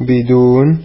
بدون